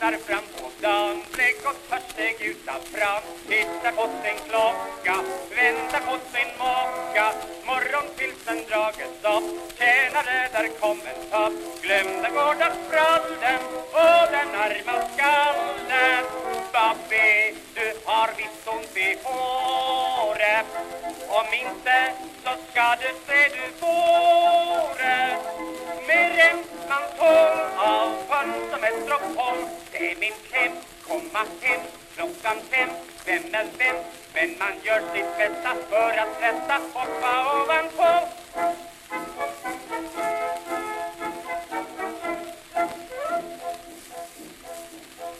tittar fram på dagen Blek och törstig utan fram Tittar på sin klocka Väntar på sin maka Morgonpilsen drages upp Tjänare, där kom en topp. Glömde gårdagsbralden Och den arma skallen. Babbe, du har visst ont i håret. Om inte så ska du se du får det. Mer än man och Det är mitt hem, komma hem. Klockan fem. Vem är vem? Men man gör sitt bästa för att tvätta hoppa ovanpå.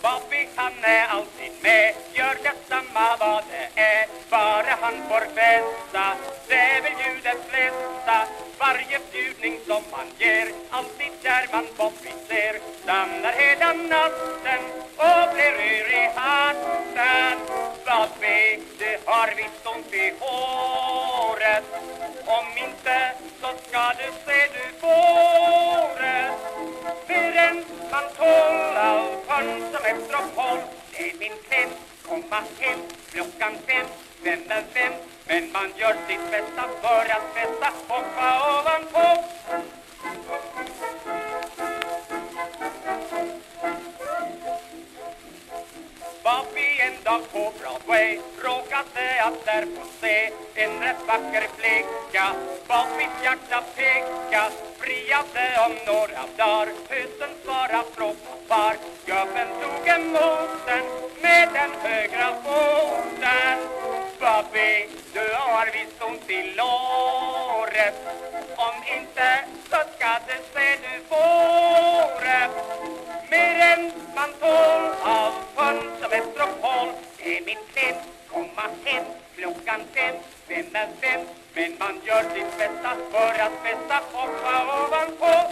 Bobby han är alltid med. Gör detsamma vad det är. Bara han får festa. Det är väl ju det flesta. Varje bjudning som man ger. Alltid där man Bobby ser. Stannar hela natten Och blir yr i hatten. Vad Bobby, du har visst ont i håret? Om inte så ska du se du får det Mer än man tål all som efterhåll Det är min kläm, komma hem klockan fem Vem är vem? Men man gör sitt bästa för att festa. Hoppa ovanpå. Var vi en dag på Broadway råkade att där få se en rätt vacker flicka. Bobbys hjärta peka friade om några dagar. Husen svara far. Gubben tog emot den högra foten Bobby, du har visst ont i låret? Om inte så ska det se du fåret Mer än man tål av sjön som metropol Det är mitt kläm, komma hem klockan fem Vem är vem? Men man gör sitt bästa för att bästa hoppa ovanpå.